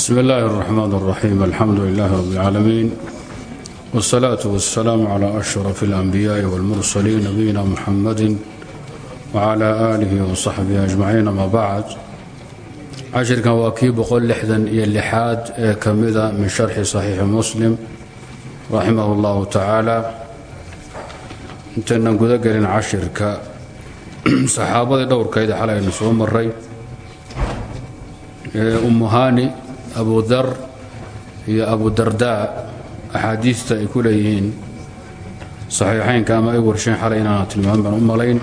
bsm اllahi الرحmn الرaxيim alxamdu لlah rb العaalamiin wالsalaaة wالsalaam عlى أشhrف الأnbiyaaءi wاlmursaliin nabiyina muxamadi wعlى آlih وصaxbihi أجmaciin ama bacd cashirkan waa kii boqolixdan iyo lixaad ee ka mida min sharxi صaxiixi muslim raximah اllahu tacaala intaynan guda gelin cashirka saxaabadii dhowrkayda xalaynu soo maray umuhani abu dar iyo abu dardaa axaadiista ay ku leeyihiin saxiixaynka ama ay warsheen xalay inaana tilmaamin baan u malayn.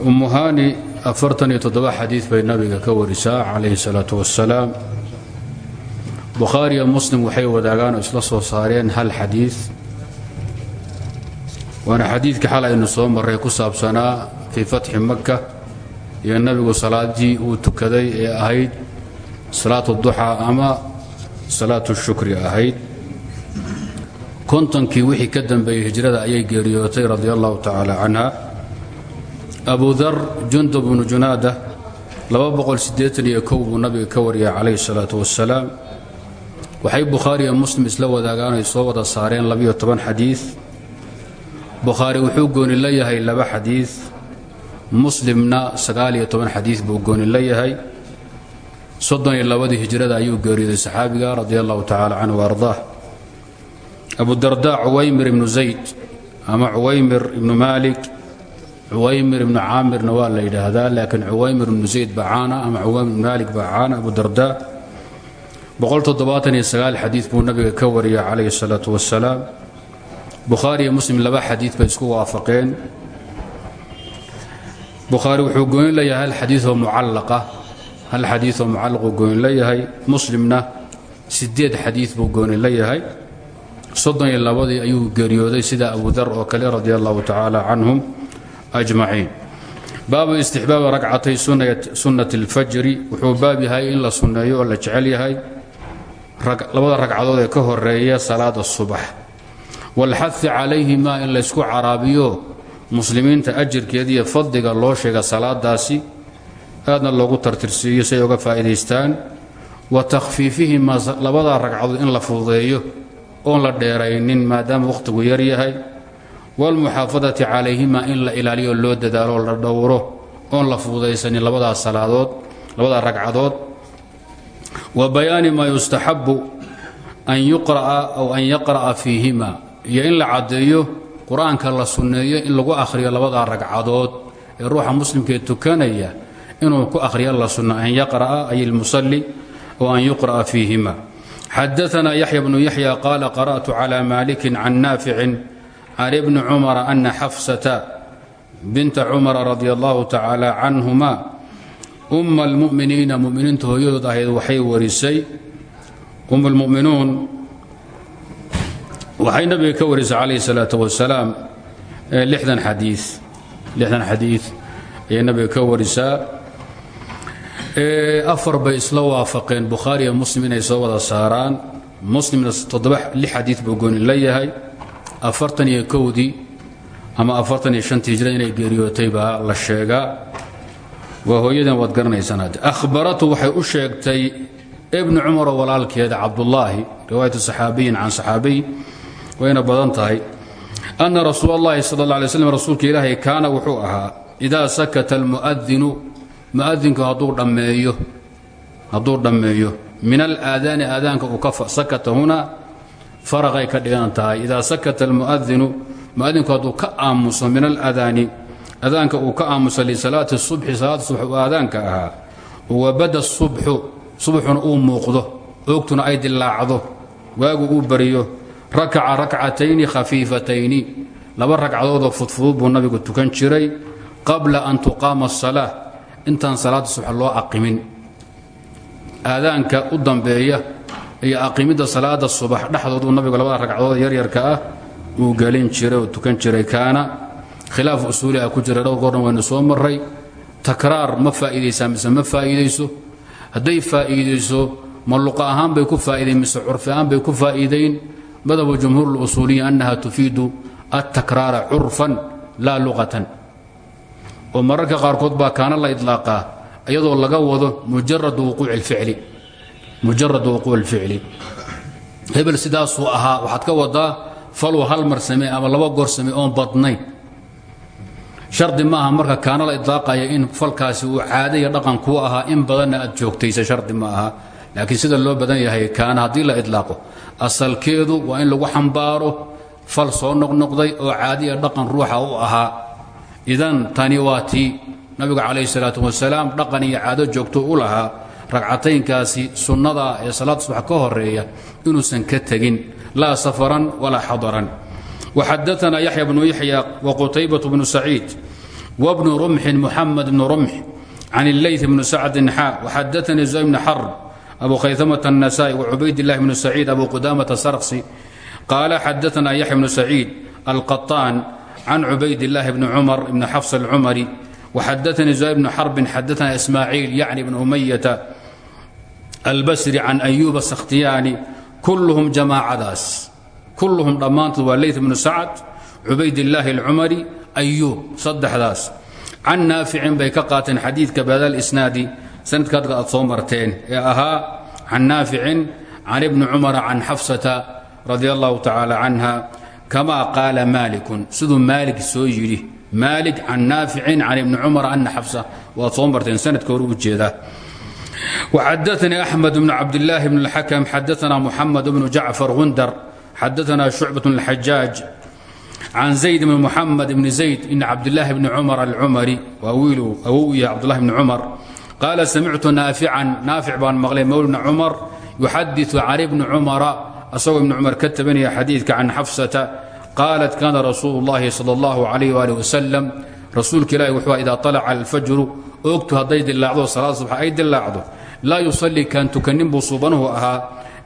Umuhani afartan iyo toddoba xadiid bay nabiga ka warisaa calayhi salaatu wassalaam. Bukhaariyo muslim waxay wadaagaan oo isla soo saareen hal xadiid waana xadiidkii xalay aynu soo marray ku saabsanaa fii fatxi maka iyo nabigu salaadii uu tukaday ee ahayd salaatu duxaa ama salaatu shukri ahayd. Kontonkii wixii ka dambeeyey hijrada ayay geeriyootay radi allahu tacaala canha abu dar jundub bnu junaada buu nabiga ka wariyay calayhi salaatu wassalaam. Waxay bukhaariyo muslim isla wadaagaan ay soo wada saareen labiyo toban xadiid bukhaari wuxuu gooni la yahay laba xadiid muslimna sagaaliyo toban xadiid buu gooni la yahay soddon iyo labadii hijrada ayuu geeriyooday saxaabiga radi allahu tacaala canhu ardaah. Abudarda cuwaymir ibnu zayd ama cuwaymir ibnu maalik cuwaymir ibnu caamirna waa la yidhaahdaa laakiin cuwaymir ibnu zayd baa caana ama cuwaymir maalik baa caana abudarda xadiid buu nabiga ka wariyay calayhi salaatu wasalaam bukhaari iyo muslim laba xadiid bay isku waafaqeen. Bukhaari wuxuu gooni leeyahay hal xadiioo hal xadiioo mucallaquu gooni leeyahay muslimna sideed xadiid buu gooni leeyahay soddon iyo labadii ayuu geeriyooday sida abu dar oo kale radi allahu tacaala canhum ajmaciin. Baabu istixbaabi ragcatay sunnati اlfajri wuxuu baab yahay in la sunneeyo oo la jecel yahay. Labada ragcadood ee ka horreeya salaada subax. Wاlxahi calayhima in laysku caraabiyo muslimiinta ajirkeeda iyo fadliga loo sheega salaadaasi aadna loogu tartirsiiyo si ay uga faa'idaystaan wa takhfiifihima labada ragcadood in la fududeeyo oon la dheeraynin maadaama wakhtigu yar yahay wاlmuxaafadati calayhima in la ilaaliyo loo dadaalo la dhowro oon la fududaysanin labadaas salaadood labada ragcadood. Wa bayaani maa yustaxabu an yuqra'a aw an yaqra'a fiihima iyo in la caddeeyo qur'aanka la sunneeyo in lagu akhriyo labada ragcadood ee ruuxa muslimkee tukanaya inuu ku akhriyo la sunno an yaqra'a ay ilmusalli aw an yuqra'a fiihima. Xadaana yaxya bnu yaxya qaala qara'tu cala malikin can naaficin can ibni cumara ana xafsata binta cumara radi allahu tacaala canhuma umma almu'miniina muminiinta hooyadood ahayd waxay warisay. Um lmu'minuun waxay nabiga ka warisay calayhi salaatu wasalaam lixdan xadii lixdan xadiid ayay nabiga ka warisaa afar bay isla waafaqeen. Bukhaari iyo muslim inay soo wada saaraan. Muslimna toddoba lix xadiid buu gooni la yahay. Afartan iyo kowdii ama afartan iyo shantii hijra inay geeriyootay baa la sheegaa. Waa hooyadan waad garanaysaan hadde waxay u sheegtay ibnu cumaroo walaalkeeda cabdullaahi riwaayatu saxaabiyin can saxaabiy wayna badan tahay. Ana rasuul اllahi sal اla alay slam wuxuu ahaa idaa sakata almuadinu muadinku hadduu dhammeeyo hadduu dhammeeyo min alaadaani aadaanka uu ka sakata huna faraqay ka dhigan tahay. Idaa sakata almuadinu muadinku hadduu ka aamuso min alaadaani adaanka uu ka aamuso lisalaati subxi salaada subax uu aadaanka ahaa wabada subxu subaxuna uu muuqdo oogtuna ay dilaacdo waagu uu bariyo rakaca rakcatayni khafiifatayni laba ragcadoodoo fudfudud buu nabigu tukan jiray qabla an tuqaama asalaa intaan salaada subax loo aqimin. Aadaanka u dambeeya iyo aqimidda salaada subax dhexdooduu nabigu labada ragcadood yaryarka ah uu gelin jiray oo tukan jiray kaana khilaaf usuuli ah ku jira dhowr goorna waynu soo maray takraar ma faa'iidaysaa mise ma faa'iidayso? Hadday faa'iidayso ma luqa ahaan bay ku faa'iidayn mise curfi ahaan bay ku faa'iidayn? Madhabu jumhuur اlusuuliya annaha tufiidu altakraara curfan laa luqatan oo mararka qaarkood baa kaana la idlaaqaa iyadoo laga wado mujarad wuquuc اlficli hebel sidaasuu ahaa waxaad ka wadaa faluu hal mar samee ama laba goor samee oon badnayn. Shardi ma aha marka kaana la idlaaqaya in falkaasi uu caada iyo dhaqan kuu ahaa in badanna aad joogtaysa shardi ma aha. Laakiin sida loo badan yahay kaana haddii la idlaaqo asalkeedu waa in lagu xambaaro fal soo noqnoqday oo caadiya dhaqan ruuxa u ahaa idan tani waa tii nabigu calayhi salaatu wasalaam dhaqan iyo caado joogto u lahaa ragcataynkaasi sunnadaa ee salaad subax ka horreeya inuusan ka tegin. Laa safaran walaa xadaran. Waxadaana yaxya bnu yaxya waqutaybatu bnu saciid wabnu rumxin muxamed bnu rumx can illeyt bnu sacdin xa waxadaanii zuhay bni xarb abu khaytamata annasaai wacubaydillahi bnu saciid abu qudaamata sarqsi qaala xadaana yaxya bnu saciid alqaطaan can cubaydاlahi bni cumar ibni xafs alcumari waxadaanii zuhayr bni xarbin xadaana ismaaciil yacni bni umayata albasri can ayuuba sakhtiyaani kulluhum jamaacadaas kulluhum dhammaantood waa leyt bnu sacad cubaydillaahi alcumari ayuub saddexdaas can naaficin bay ka qaateen xadiidka badaal isnaadi sanadkaad aad soo marteen ee ahaa can naaficin can ibni cumara can xafsata radi allahu tacaala canha kamaa qaala maalikun siduu maalik soo yidhi maalik can naaficin can ibni cumara ana xafsa waad soo marteen sanadka hore u jeedaa وxadثnii أxmed bn cabdالlahi bn اlxakm xadثna muxamed bnu jacfar gundar xadثna شhucbaة الxajaaج can zayd bn muxamed bn zayd bn cabdالlahi bni cumar alcumari waa wiilu awow yahay cabdulahi bni cumar qaala samictu naafican naafic baan maqlay mowlna cumar yuxadiثu can ibni cumara asagoo ibni cumar ka tabanaya xadiidka can xafsata qaalat kana rasuulu اllahi salى اllah عalayh ali wasalam rasuulka ilahi wuxuu idaa طalaca alfajru oogtu hadday dilaacdo salaad subxa ay dilaacdo laa yusalii kaan tukanin buu suubanuhu ahaa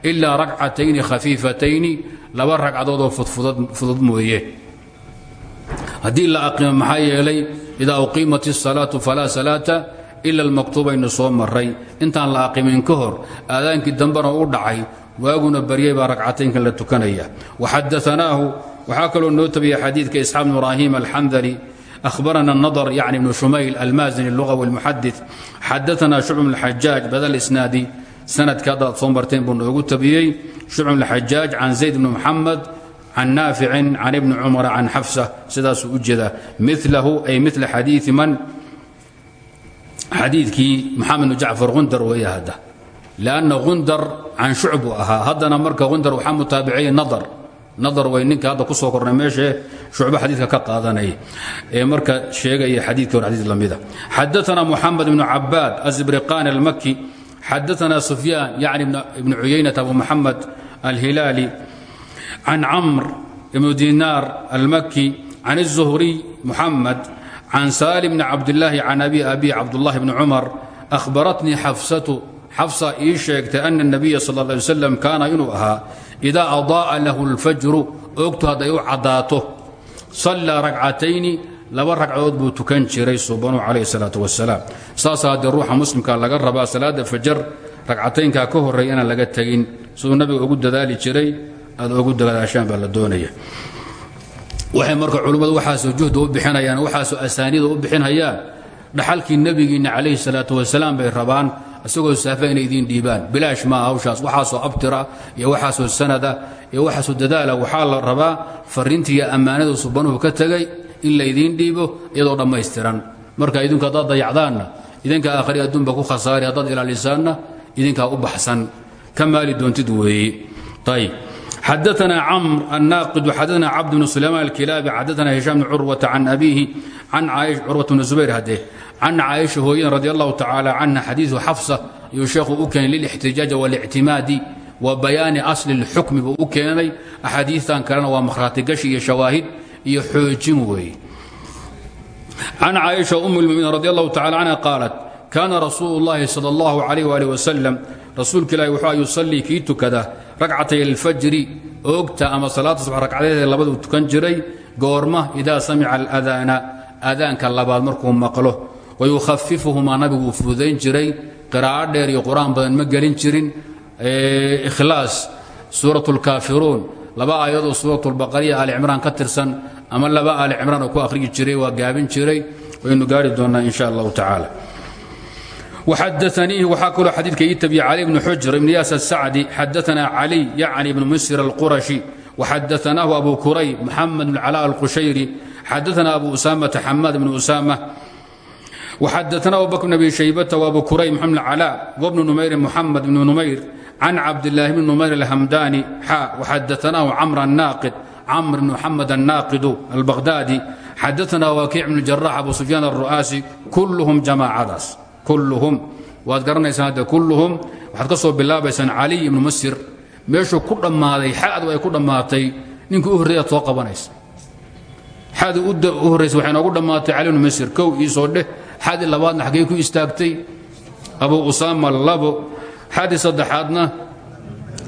ilaa ragcatayni khafiifatayni laba ragcadoodoo fudud mooye haddii la aqimo maxaa yeelay idaa uqiimat الsalaatu falaa salaata ila almaktuubaynu soo maray intaan la aqimin ka hor aadaankii dambena u dhacay waaguna baryay baa ragcataynkan la tukanaya waxadaanaahu waxaa kaloo noo tabiya xadiidka isxaaq bn ibraahim alxandali أخبرنا النضر يعني بن شميل المازني اللغوي المحدث حدثنا شعب بن الحجاج بدل الإسنادي سند كذا صنبرتين بن أوجو تبيي شعب بن الحجاج عن زيد بن محمد عن نافع عن ابن عمر عن حفصة سداس أجد مثله أي مثل حديث من حديث xadiidkii maxamed jacfar qundar weeye hadda. Lanna qundar can shucb buu ahaa. Marka qundar waxaa mutaabiciyey nadar. Nadar wey ninka hadda ku soo kornay meeshee shucbo xadiidka ka qaadanaya ee marka sheegaya xadiidkii hore xadiid lamida. Xadaana muxamed ibnu cabaad azibriqaani almaki xadaana sufyaan yacni ibnu cuyaynata abu muxamed alhilaali. Can camr ibnu dinaar almaki can الzuhriy muxamed can saali bni cabdilaahi can abi abi cabdulahi bni cumar ahbaratnii xafsatu xafsa ii sheegtay ana nabiya sal ly wasalam kaana inuu ahaa idaa adaa'a lahu lfajru ogtu hadday u caddaato sallaa ragcatayni laba ragcadood buu tukan jiray suubanu calayh salaatu wasalaam saasaa haddee ruuxa muslimka laga rabaa salaadda fajar ragcataynkaa ka horreeya inaan laga tegin siduu nabiga ugu dadaali jiray aad ugu dadaashaan baa la doonaya waxay marka culimmadu waxaasoo juhda u bixinayaan waxaasoo asaaniida u bixinhayaan dhaxalkii nebigiinna calayhi salaatu wasalaam bay rabaan isagoo saafa inay idiin dhiibaan. Bilaash maaha hawshaas waxaasoo abtira iyo waxaasoo sanada iyo waxaasoo dadaala waxaa la rabaa fariintii iyo ammaanadu subanuhu ka tegay in laydiin dhiibo iyadoo dhammaystiran. Marka idinku haddaad dayacdaanna idinkaa aakhri adduunba ku khasaari haddaad ilaalisaanna idinkaa u baxsan. Ka doontid weeye ayb xadaثna cmr الناaqد xadaثna cabd بن سليمان الكilaabi xadaثna هiشام بن curwaةa can أbiihi can curwaة بن زubayr hade can caaisha hooyada radi allahu tacaala canha xadiidu xafsa ayuu sheekhu u keenay lilixtijaaji walictimaadi wa bayaani asli اlxukmi buu u keenay axaadiistan kalena waa makhraatigashi iyo shawaahid iyo xoojin weeye can caaisha um اlmuminiin radi allahu tacala canha qaalat kaana rasuulu اllahi salى اllahu عalayh wali wasalam rasuulka ilahi wuxuu yusallii kii tukada ragcatay alfajri oogta ama salaada subax ragcadeeda labaduu tukan jiray goorma idaa samica aladaana aadaanka labaad markuu maqlo. Wayukhafifuhumaa nabiguu fududayn jiray qiraa'o dheer iyo qur'aan badan ma gelin jirin. Ikhlaas suurat اlkaafiruun laba aayadoo suurat اlbaqariya aali cimraan ka tirsan ama laba aali cimraan oo ku akhriyi jiray waa gaabin jiray. Waynu gaari doonnaa in sha allahu tacaala وxadaثniihi waxaa kaloo xadiidka ii tabiya cali bn xujr ibn yaas الsacdi xadaثna cali yacni ibn misr الquraشhi وxadaثnaahu abu kurayb mxamed bn cلاء الqushayri xadaثna abu usamةa xamaad bn usama وxadaثna abu bakr bn abi shaybata وabu kurayb mxamed bn cلاء وbn numayr mxamed bn numayr can cabdالlahi bn numayr الhamdani xa وxadaثnaahu cmr الnaaqid cmr bn mxamed الnaaqidu albaghdadi xadaثna wakiic bn jarax abu sufyaan الru'aasi kulhm jamaacadaas kulluhum. Waad garanaysaan hadde kulluhum. Waxaad ka soo bilaabaysaan caliy ibnu masir. Meeshuu ku dhammaaday xadu ay ku dhammaatay. Ninkii u horreeyaad soo qabanaysa. Xadii u horraysa waxay noogu dhammaatay cali ibnu masir. Kow ii soo dheh. Xadii labaadna xaggey ku istaagtay. Abu usaama labo. Xadii saddexaadna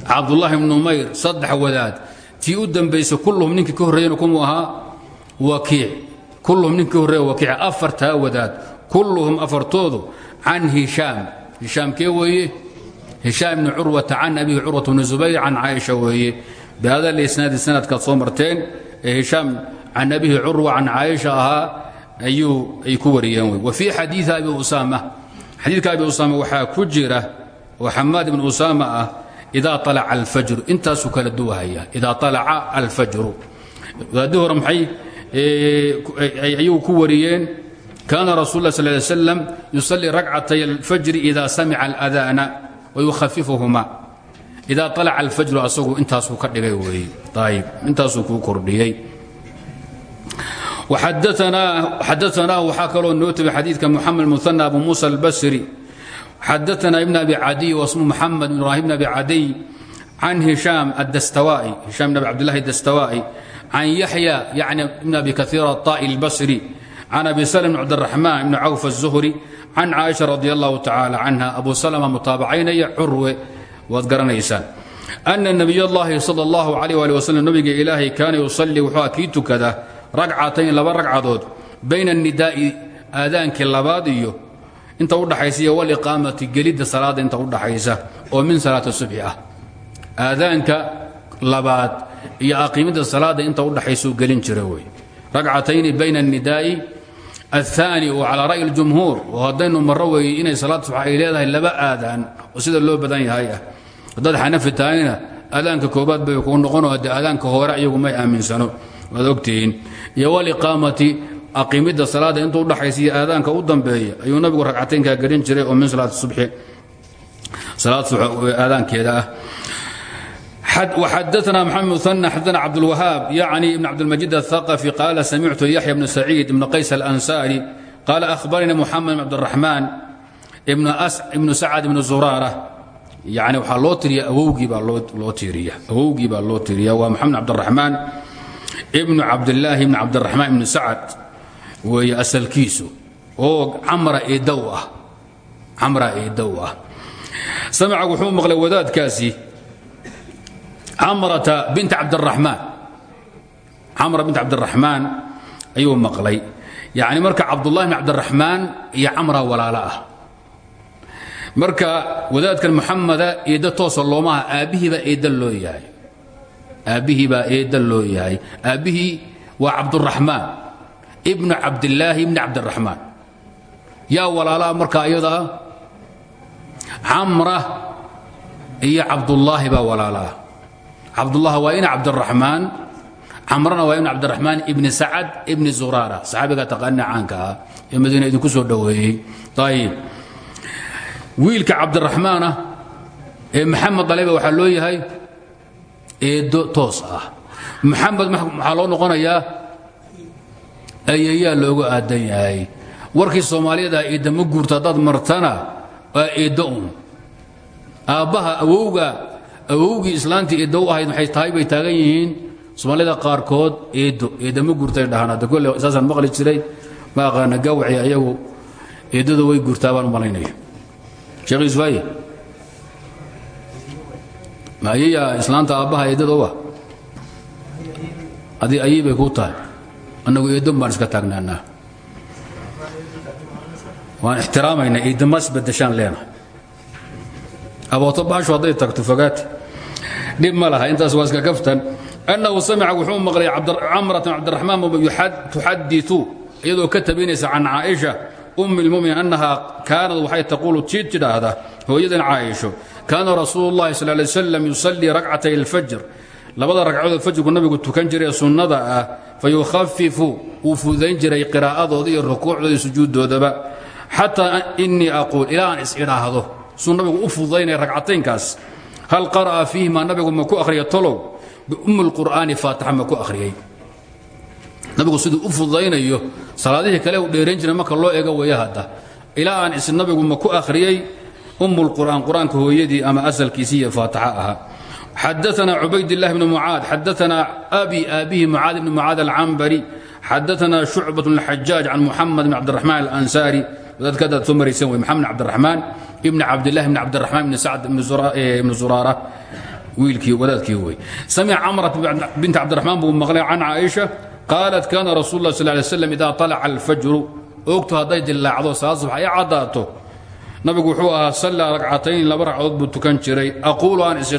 cabdullaahi ibnu numayr saddex wadaad. Tii u dambaysa kulluhum ninkii ka horreeyana kumuu ahaa wakiic. Kulluhum ninkii ka horreeya afartaa wadaad kulluhum afartoodu can hishaam. Hishaamkee weeye? Hishaam ibni curwata can abihi curwat bni zubayr can caaisha weeye. Bihada lisnaadi sanadkaad soo marteen ee hishaam can abihi curwa can caaisha ahaa ayuu ay ku wariyeen wey wa fii xadiidi abi usaama. Xadiidka abi usaama waxaa ku jira oo xamaad ibn usaama ah idaa alaca alfajru intaasuu kala duwahaya. Idaa alaca alfajru. Wadaadii hore maxay? Ayuu ku wariyeen kaana rasul ly slam yusalii rakcatay alfajri ida samica aladaana wayukhafifuhuma ida alaca alfajru asagu intaasuu ka dhigay weeye ayib intaasuu kuu kordhiyey xadaanaahu waxaa kaloo noo tegay xadiidka muxamed muana abu muusa albasri xadaana ibn abi cadiy wasmu muxamed ibrahim bn abi cadiy can hishaam adastawai hishaam bn abi cabdillahi adastawaa'i can yaxya yacni ibn abi kaiir aطa'i albasri can abi slm bn cabdiraxmaan ibn cawf الzuhri can caaisha radi allahu tacaala canha abu salma mutaabacaynaya curwe waad garanaysaan ana nabiy اllahi salى اllahu alayh ali waslm nabiga ilaahay kaana yusalii wuxuu kii tukada ragcatayn laba ragcadood bayna الnidaa'i aadaankii labaad iyo inta udhaxaysa iyo waliqaamati gelidda salaada inta udhaxaysa oo min salaati subxi ah aadaanka labaad iyo aqiimidda salaada inta udhaxaysuu gelin jira wey ragcatayni bayna الnidaa'i الثاني oo calى ra'ي الجumhuur oo haddaynu maro weeye inay salaad subax ay leedahay laba aadaan oo sida loo badan yahay ah haddaad xanafi tahayna aadaanka koobaad bay kuu noqonoo haddee aadaanka hore iyagu may aaminsano waad ogtihiin iyo waliqaamati aqimidda salaada intuu udhaxaysa iyo aadaanka u dambeeya ayuu nabigu ragcataynkaa gelin jiray oo min salaat subxi salaad subax aadaankeeda ah وxadثna mحamed مثنى xadثna cabdالوهاab yعnي بن cabdالمجيد الثقفي قال سمعت يحيى بن سعيد بن qays الأنsاري قال أخبرني محمد بن عبدالرحمن بن سعد بن زرارة yani waxaa loo tiriya awowgii baa loo tiiriya awowgii baa loo tiriya waa محamed cabdالرحmaan بن cabdاللaahi بن cabdالرحmaan بن sacد weeye asalkiisu oo camra eedow ah camra eedow ah samca wuxuu maqlay wadaadkaasi camrata bint cabdiraxmaan camra bint cabdiraxmaan ayuu maqlay. Yacni marka cabdullahi bn cabdiraxmaan iyo camra walaalo ah. Marka wadaadkan muxamada eedda toosa loomaha aabbihii baa eedda loo yahay. Aabbihii baa eedda loo yahay. Aabbihii waa cabduraxmaan ibnu cabdillaahi ibni cabdiraxmaan yaa walaalaha marka iyada ah? Iyo cabdullaahi baa walaalaah cabdullah waa ina cabdiraxmaan camrana waa ina cabdiraxmaan ibni sacad ibni zuraara saxaabiga taqaanina caanka ah ee madiina soo dhoweeyey. Ayib wiilka cabdiraxmaan ah ee maxamed daleba waxaa loo yahay eedo toos ah. Maxamed maxaa loo noqonayaa ayeyaa loogu aadan yahay. Warkii soomaaliyada eedda ma guurto martana waa eeddo un aabbaha awowgii islaantii eeddo u ahayd maxay tahay bay taagan yihiin. Soomaalida qaarkood eeddo eedda ma guurtay dhahaan hadda kolle saasaan maqli jiray ma aqaana gawci ayagu eeddadu way guurtaa baan u malaynaya. Sheekh isfaaye ma ayayaa islaanta aabbaha eeddada u ah adi ayay bay kuu tahay annagu eeddon baan iska taagnaanaa. Waan ixtiraamaynaa eeddamas bedeshaan leenahay abooto baashu hadday tagto fogaati dhib ma laha intaas waa iska kaftan. Annahu samica wuxuu maqlay camratan cabdiraxmaan tuxadiu iyadoo ka tabinaysa can caaisha ummi lmuminin annahaa kaanad waxay taquulu jid tidhaahda hooyadan caaisho kaana rasuulu llahi sal lay slam yusallii rakcatay alfajr. Labada ragcadood fajrku nabigu tukan jirae sunnada ah fa yukhafifu wuu fudayn jiray qiraa'adooda iyo rukuucdooda iyo sujuuddoodaba. Xataa innii aquul ilaa aan is idhaahdo suu nabigu u fudaynaya ragcataynkaas hal qara'a fiihima nabigu ma ku akhriya tolow biummi اlqur'aani faatixa ma ku akhriyey nabigu siduu u fududaynayo salaadihii kale u dheerayn jiray marka loo ego weeye hadda ilaa aan is nabigu ma ku akhriyey umu lqur'aan qur'aanka hooyadii ama asalkiisii iyo faatixa ahaa xadaثna cubaydiلlah bn mucaad xadaثna abi aabihi mucaad bn mucaad alcambari xadaثna shucbaة اlxajaaj can muxamed bn cabdiraxmaan alansaari dadka adaad soo maraysan wey maxamed bn cabdiraxmaan ibn cabdilah bn cabdiraxmaan bn sacd ibn zuraara wiilkii wadaadkii wey samic camrat bint cabdiraxmaan buu maqlay can caaisha qaalat kaana rasul lah sal lay slam ida طalaca alfajru. Ogtu hadday dillaacdo salaad subax nabigu wuxuu ahaa sallaa ragcatayn laba ragcadood buu tukan jiray. Aquulu aan is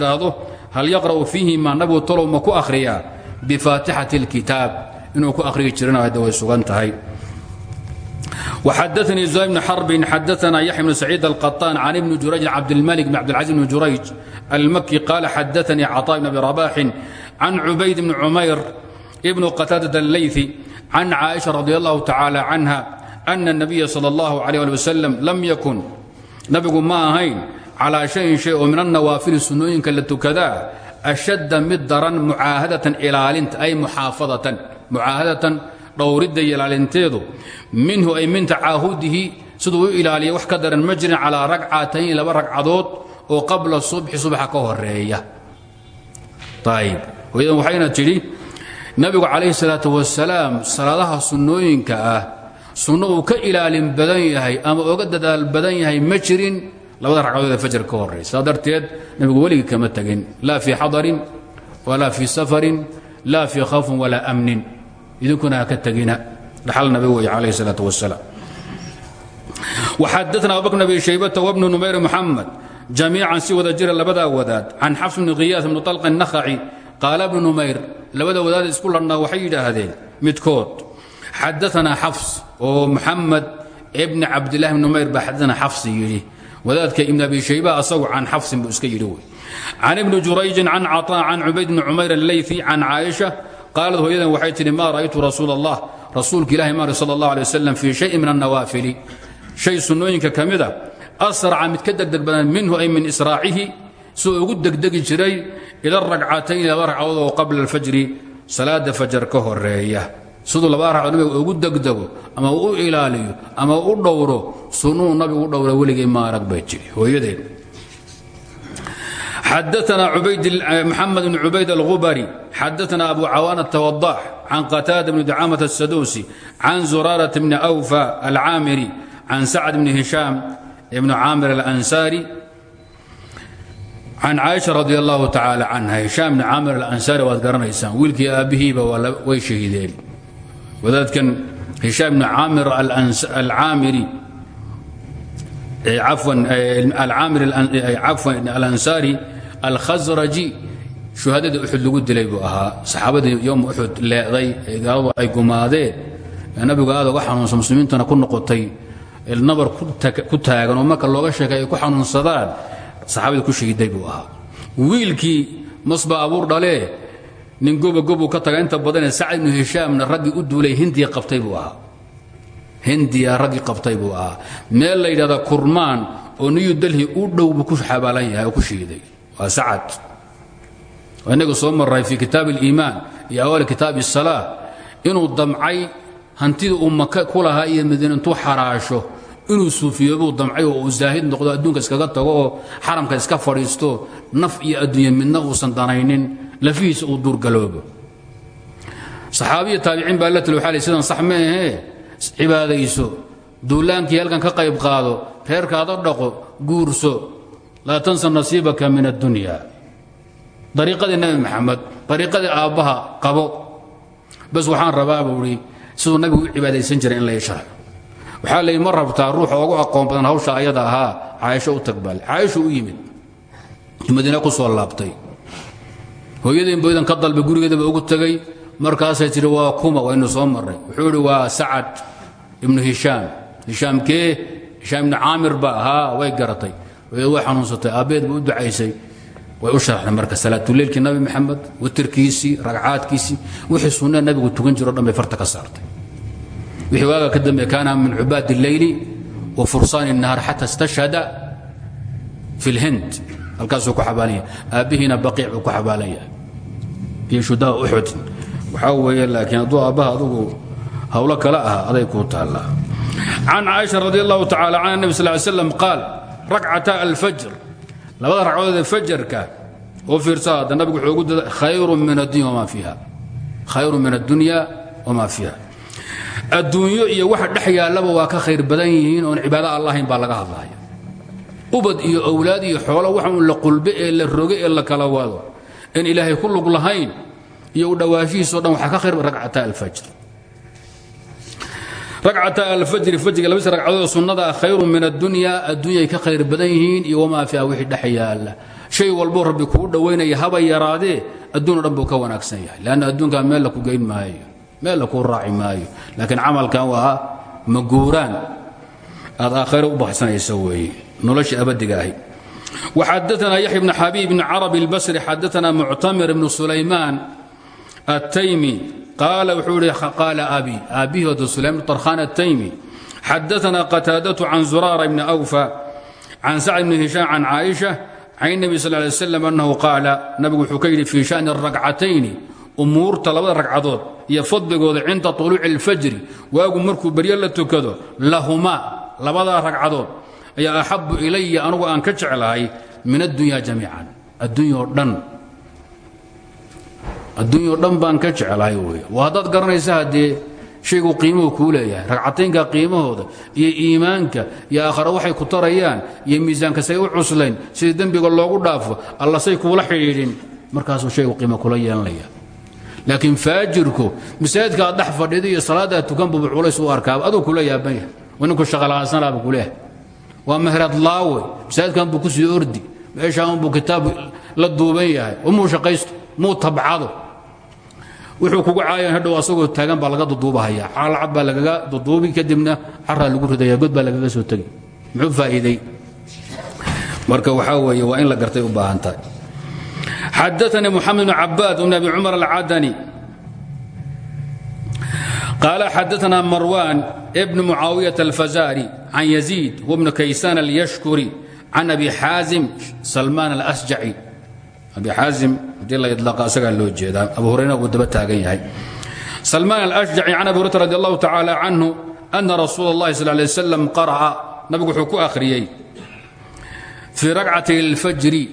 hal yaqra'u fiihima nabigu talow ma ku akhriyaa? Bifaatixati اlkitaab inuu ku akhriyi jirana hadda way sugan tahay وxadaثnii زهير بن xرب xadaثna yaحya بن سacيid القطان عن بن jurayج cabdالmلك بن cabdالعaزيز بن jurayج الmkي qال xadaثnii cطاء بن أbي رباح عن عubayd بن عmayr بن qتاadة الlayثي عن cائشha رضي الله تعالى عنها أن النبي صلى الله عليه لي وسلم lm ykن nabigu ma ahayn calىa شhayin shay oo min النawaafili sunooyinka la tukadaa أشhadda mid daran mucaahadaةan ilaalinta ay muxaafadaةan mucaahadatan dhowridda iyo ilaalinteedu minhu ay min tacaahudihi siduu u ilaaliya wax ka daran ma jirin calaa ragcatayn laba ragcadood oo qabla subxi subaxa ka horreeya ayb hooyadan waxayna tidhi nabigu calayhi salaatu wasalaam salaadaha sunnooyinka ah sunno uu ka ilaalin badan yahay ama oga dadaal badan yahay ma jirin labada ragcadood ee fajr ka horeysa saa nabigu weligii kama tegin laa fii xadarin walaa fii safarin laa fii khawfin walaa amnin idinkuna ha ka tegina dhaxal nabi wey calayhi salaatu wasalaam وxadaثna abubakr bn abi shaybata wbnu numayr muxamed jamiican si wada jira labadaa wadaad can xafs bni khiyaas bni طalq الnakhaci qaala bnu numayr labada wadaad isku ladhnaa waxay yidhaahdeen midkood xadaثna xafs oo muxamed bni cabdilahi bn numayr baa xadaثna xafsi yidhi wadaadka ibn abi shayba asagu can xafsin buu iska yidhi wey can ibni jurayjin can caطaa can cubayd bni cumayr allayثi can caaisha qaalad hooyadan waxay tidhi maa ra'aytu rasuul allah rasuulka ilahi maari sal اllah alay wasalam fii shayin min annawaafili. Shay sunnooyinka ka mida asraca mid ka degdeg badan minhu ay min israacihi siduu ugu degdegi jiray ila ragcatayn laba ragcadood oo qabla alfajri salaada fajar ka horreeya siduu laba ragcadood nabiga ugu degdego ama u ilaaliyo ama u dhowro sunnuu nabigu u dhowra weligay maarag bay jiri hooyadeen xadaana maxamed bn cubayd alubari xadaana abu cawaanata wadax can qataada bni ducaamat asaduusi can zuraarat bni awfa alcaamiri can sacd bni hishaam bni caamir alansaari can caaisha radi allahu tacaala canha hishaam bni caamir alansaari waad garanaysaan wiilkii aabbihiiba way shahiideen wadaadkan hishaam bni caamir alcaamiri cafwan alansaari alkhasraji shuhadadii uxud lagu dilay buu ahaa. Saxaabadii yowm uxud leeday ee gaaladu ay gumaadeen. Ee nabigu aad uga xanuunsan muslimiintana ku noqotay. Nabar ku taagan oo marka looga sheekay ay ku xanuunsadaan saxaabadii ku shahiday buu ahaa. Wiilkii masba abuur dhalee nin gobagobu ka taga. Inta badanee sacd ibnu hishaamna raggii u duulay hindiya qabtay buu ahaa hindiya raggii qabtay buu ahaa meel la yidhahda kurmaan oo new delhi u dhow buu ku xabaalan yahay oo ku shiiday waa sacad inaga soo maray fii kitaab اliimaan iyo awaali kitaab الsalaa inuu damcay hantida uu maka ku lahaa iyo madiina intuu xaraasho inuu suufiyoobuu damcay oo uu zaahid noqdo adduunka iskaga tago oo xaramka iska fadhiisto naf iyo adduunya midna uusan danaynin lafihiisa uu duurgaloobo saxaabiya taabiciin baa la tali waxa lay sidan sax ma ahee cibaadayso duulaankii halkan ka qayb qaado reerkaada dhaqo guurso laa tansa nasiibaka min addunya. Dariiqadii nabi maxamed dariiqadii aabbaha qabo. Bas waxaan rabaa buu ihi siduu nabigu u jiray in la sharxo waxaa layidhi rabtaa ruuxa ugu aqoon badan hawsha ayada ahaa caaisho u tagbaal. Caaisho u yimid. Madiina ku soo laabtay. Hooyadeen boydan ka dalbay gurigeedaba ugu tegey markaasay tidhi waa kuma waynu soo marray. Wuxuu idhi waa sacad ibnu hishaam hishaamkee hishaam ibni caamir ba ahaa way garatay way xanuunsatay aabbeed ba u ducaysay way u sharaxday marka salaatuleylkii nabi maxamed witirkiisii ragcaadkiisii wixii sunna nabigu tukan jiro dhan bay farta ka saartay wixii waaga ka dambe kaana min cubaad اleyli wa fursaan الnahaar xata istashhada fi اlhind halkaasuu ku xabaalanya aabbihiina baqiic buu ku xabaalan yahay iyo shudaa uxud waxaa weeye laakiin hadduu aabbaha adugu hawlo kale ah aday kuu taallaa can caaisha radi allahu tacala can nebi sal slam qaal rakcata alfajr. Labada ragcadood ee fajarka oo fiirsada hadda nabigu wuxuu ugu dada khayru min addunya wamaa fiiha. Khayru min addunya wamaa fiiha. Adduunyo iyo waxa dhex waa ka khayr badan yihiin oon cibaado allahayn baa laga hadlaya ubad iyo owlaad iyo xoolo waxa un la qulbe ee la roge ee la kala wado in ilaahay ku lug lahayn iyo u dhawaanshihiisao dhan waxaa ka khayr ragcata alfajr ragcata alfajri fajriga labadiisa ragcadood sunnada ah khayrun min addunya addunyay ka khayr badan yihiin iyo wamaa fiiha wixii dhex yaalla shay walboo rabbi kuu dhowaynaya haba yaraadee adduun o dhan buu ka wanaagsan yahay leanna adduunkaa meel la ku geyn maayo meel la kuu raaci maayo laakiin camalkan waa maguuraan aad aakhiro u baxsanaysa weeye nolosha abadiga ahi وxadثna yaحya بن xabيب بن cرب الbصري xadثna mctamir بن سulayman التyمي qaala wuxuu ihi qaala abi aabbihi waa sulaym tarkhan ataymi xadaana qataadatu can zuraara bni awfa can sacd bni hishaam can caaisha can nebi sal lay slam annahu qaala nabigu wuxuu ka yidhi fii sha'ni arakcatayni umuurta labada ragcadood iyo fadligooda cinda tuluuci alfajri waagu markuu beryo la tukado lahumaa labadaa ragcadood ayaa axabu ilaya anugu aan ka jeclahay min addunya jamiican addunya oo dhan adduunyao dhan baan ka jeclahay wey waa haddaad garanaysa haddee shaygu qiimuhu kuu leeyahay ragcataynka qiimahooda iyo iimaanka iyo aakhare waxay ku tarayaan iyo miisaanka say u cuslayn sida dembiga loogu dhaafo alla say kuula xidhiidhin markaasuu shaygu qiimo kula yeelanaya laakiin faajirku masaajidka aad dhex iyo salaadaad tukan bubu culays u arkaaba aduu kula yaaban yahay. Ninku shaqalahaansanaaba kuleehay waa mehrad laawe masaajidkan buu ku sii ordi meeshaan buu kitaab la duuban yahay umuu shaqaysto muu tabcado wuxuu kugu caayan hadhow asagoo taagan baa laga duduubahaya caalcad baa lagaga duduubi kadibna caraa lagu ridaya god baa lagaga soo tegi muxuu faa'iiday marka waxaa weeye waa in la gartay u baahan tahay xadaثnي محamed بن cabaad بn abi cmar الcadني قال xadaثna marwan بn mucaawiyaة الfazari can يزيid وبn kaysan الyashkuri can abi xaazim salman الأsjaci abi xaazim haddii la ilaaqa loo jeedaa abu hurayna wuu daba taagan yahay. Salmaan alashjaci can abi hurayta radi allahu tacaala canhu ana rasuula اllahi sal lay qara'a. Nabigu wuxuu ku akhriyey fii ragcati اlfajri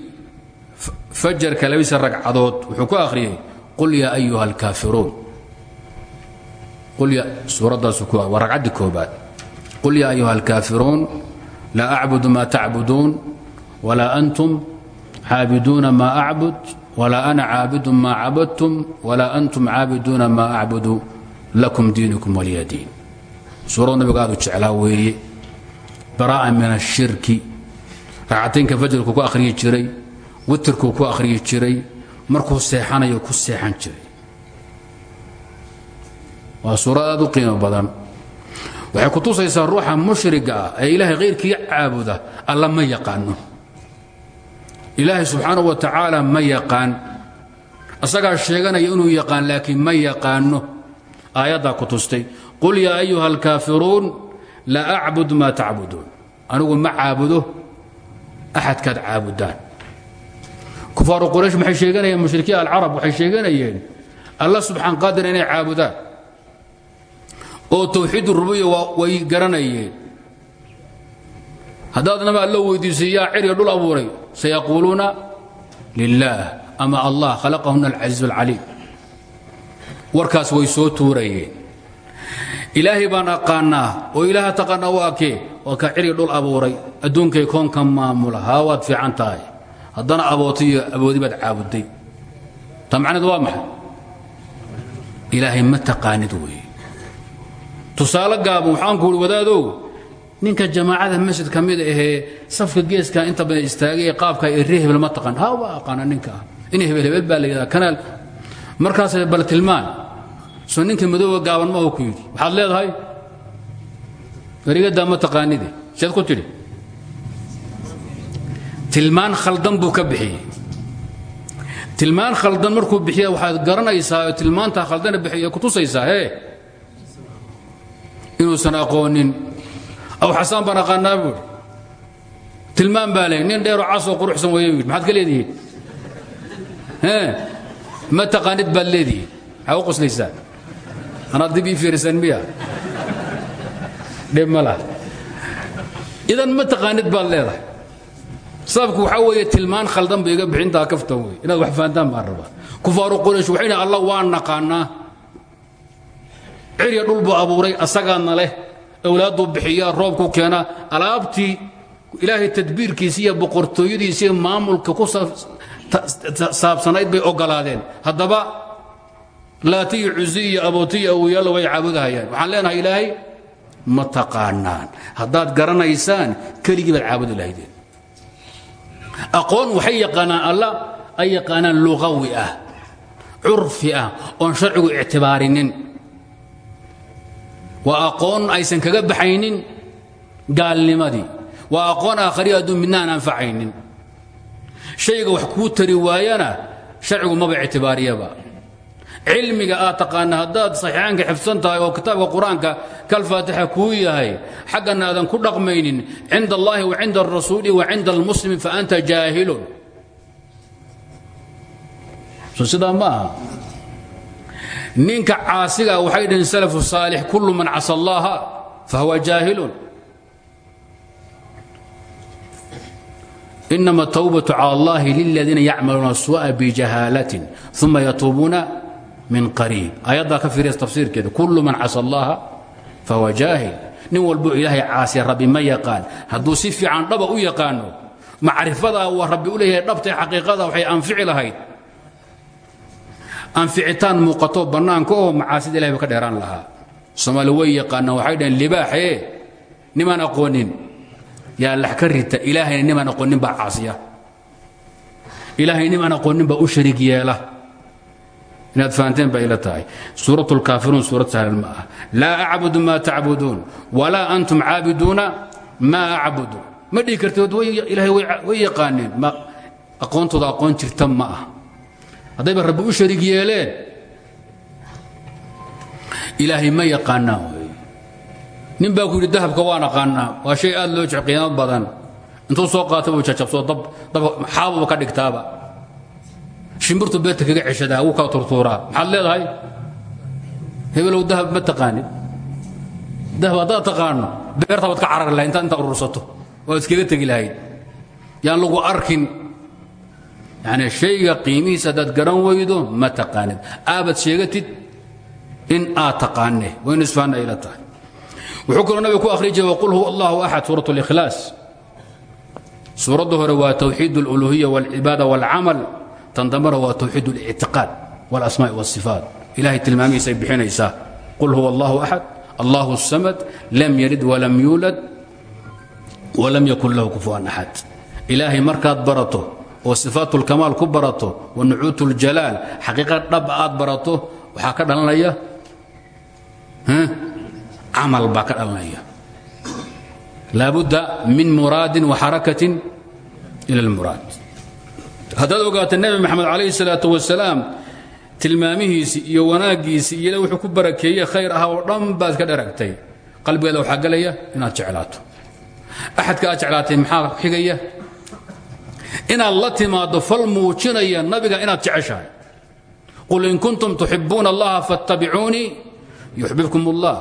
fajarka labisa ragcadood wuxuu ku akhriyey qul yaa ayuha alkaafiruun suuraddaasuu ku ah, waa ragcaddii koobaad qul yaa ayuha alkaafiruun laa acbudu ma tacbuduun walaa antum caabiduuna ma acbud walaa ana caabidun ma cabadtum walaa antum caabiduuna ma acbudu lakum diinukum waliya diin suurad nabiga aad u jeclaa weeye baraa'a min ashirki ragcataynka fajarku ku akhriyi jiray witirkuu ku akhriyi jiray markuu seexanayo ku seexan jiray waa suurad aad u qiimo badan waxay ku tusaysaa ruuxa mushriga ah ee ilaahay khayrkii caabuda alla ma yaqaano ilaahay subxaanahu wa tacaala ma yaqaan. Asagaa sheeganaya inuu yaqaan laakiin ma yaqaano aayaddaa ku tustay qul yaa ayuha alkaafiruun laa acbud maa tacbuduun. Anigu ma caabudo axadkaad caabudaan. Kufaaru quraysh maxay sheeganayeen? Mushrikiin alcarab waxay sheeganayeen alla subxaan qaadir inay caabudaan. Oo towxiid rububiya way garanayeen. Haddaad nama allo weydiisay yaa cirya dhul abuuray sayaquuluuna lilaah ama allah khalaqahuna alcasiiz alcaliim warkaas way soo tuurayeen ilaahay baan aqaanaa oo ilaaha taqaanaa waa kee waa ka cirya dhul abuuray adduunkay koonka maamula haa waad fiican tahay haddana abootay iyo aboodi baad caabudday ta macneed waa maxay ilaahay ma taqaanid weeye tusaale gaaban waxaan ku uhi wadaadow ninka jamaacada masjid ka mid ahee safka geeska inta badan istaagay qaabka ee ree hebel ma taqaan. Haa waa aqaana ninka in hebel hebel baa la yidhahdaa kanaal. Markaas bal tilmaan. Soo ninka madooba gaaban ma ku yidhi. Waxaad leedahay? Erigadaa ma taqaanide seed ku tidhi? Tilmaan khaldan buu ka bixiyey. Tilmaan khaldan markuu bixiya waxaad garanaysaa oo tilmaantaa khaldana bixiya ku tusaysaa hee? Inuusan aqoonin aw xasaan baan aqaanaa buuri tilmaan baa leh nin dheeroo casoo quruxsan weeye yidhi maxaad ka leedihiin? Ma taqaanid baad leedihiin? Maxaa u qoslaysaa anaad dib ii fiirisan miya? Dhib ma laha. Idan ma taqaanid baad leedahay. Sababku waxaa weeye tilmaan khaldan ba iga bixintaa kaftan wey inaad wax fahantaan baan rabaa. Kufaaru quraysh waxay dhahay allah waan naqaanaa. Cirya dhul buu abuuray asagaadna leh awlaadduu bixiyaa roobku keenaa alaabtii ilaahay tadbiirkiisi iyo boqortooyadiisi iyo maamulka ku saabsanayd bay ogolaadeen. Haddaba laati cusi iyo abooti iyo awoyaalla way caabudahayaan. Waxaan leenahay ilaahay ma taqaanaan. Haddaad garanaysaan keligii baad caabudi lahaydeen. Aqoon waxay yaqaanaan alla ay yaqaanaan luqawi ah curfi ah oon sharcigu ictibaarinin waa aqoon aysan kaga baxaynin gaalnimadii. Waa aqoon aakhari adduun midna aan anfacaynin. Shayga wax kuu tari waayana sharcigu maba ictibaariyaba. Cilmiga aad taqaana haddaad saxiixaanka xifsan tahay oo kitaabka qur'aanka kalfaatixa kuu yahay xaggana aadan ku dhaqmaynin cinda allahi wa cinda arasuuli wa cinda almuslimi fa anta jaahilun. So sidaa ma aha ninka caasiga waxay dhaheen salafu saalix kullu man casa allaha fahuwa jaahilun. Inama tawbatu cala allahi liladiina yacmaluuna su'a bijahaalatin uma yatuubuuna min qariib. Ayaddaa ka fiiriya tafsiirkeeda kullu man casa allaha fahuwa jaahil. Nin walbuu ilaahay caasiya rabbi ma yaqaan. Hadduu si fiican dhaba u yaqaano macrifadaa waa rabbi u leeyahay dhabta xaqiiqada waxay anfici anficitaan muuqato bannaanka oo macaasida ilahay ba ka dheeraan lahaa. Soomaali way yaqaanaan waxay dhaheen libaaxee nimaan aqoonin. Yaa lax ka rita ilaahayna nimaan aqoonin baa caasiya. Ilaahay nimaan aqoonin baa u shariig yeela. Inaad fahanteen baa ila tahay. Suurat lkaafiruun suurad sahlan ma ah laa acbudu maa tacbuduun walaa antum caabiduuna maa acbudu. Ma dhihi kartid ilaahay way yaqaaneen. Aqoontooda aqoon jirta ma ah haddayba rabbi u shariig yeeleen? Ilaahay ma yaqaanaa wey nin baa ku yidhi dahabka waan aqaanaa. Waa shay aad loo jec qiimo badan. Intuu soo qaata buu jajabsoo dab xaabuba ka dhigtaaba. Shimbirtu beerta kaga ceshadaa wuu kala turtuuraa. Maxaad leedahay? Hebelow dahab ma taqaanid. Dahab haddaad taqaano beerta waad ka carari lahay intaad inta urursato. Waad iskaga tegi lahayd. Yaan lagu arkin yani shayga qiimihiisa haddaad garan weydo ma taqaanid aabad sheegatid in aad taqaane waynu isfahanna ayla tahay wuxuu kaloo nabiga ku akhri jiray waqul huwa allahu axad suurat اlikhlaas suuradda hore waa tawxiid اluluhiya wاlcibaada wاlcamal tan dambena waa tawxiid اlictiqaad wاlasmaaءi wاsifaat ilahay tilmaamihiisay bixinaysaa qul huwa allahu axad allahu الsamad lam yalid walam yuulad walam yakun lahu kufuwan axad ilaahay markaad barato oo sifaat اlkamaal ku barato wa nucuut اljalaal xaqiiqa dhab aad barato waxaa ka dhalanaya camal baa ka dhalanaya laabudda min muraadin wa xarakatin ila اlmuraad haddaad ogaato nebi moxamed calayhi الsalaaة wasalaam tilmaamihiisii iyo wanaaggiisii iyo ila wuxuu ku barakeeye khayr ah oo dhan baad ka dharagtay qalbigeeda waxaa gelaya inaad jeclaato axadka aad jeclaatay maxaa xigaya Inaad la timaaddo fal muujinaya nabiga inaad jeceshahay. Qul in kuntum tuxibuuna allaha faاttabicuunii yuxbibkum اllah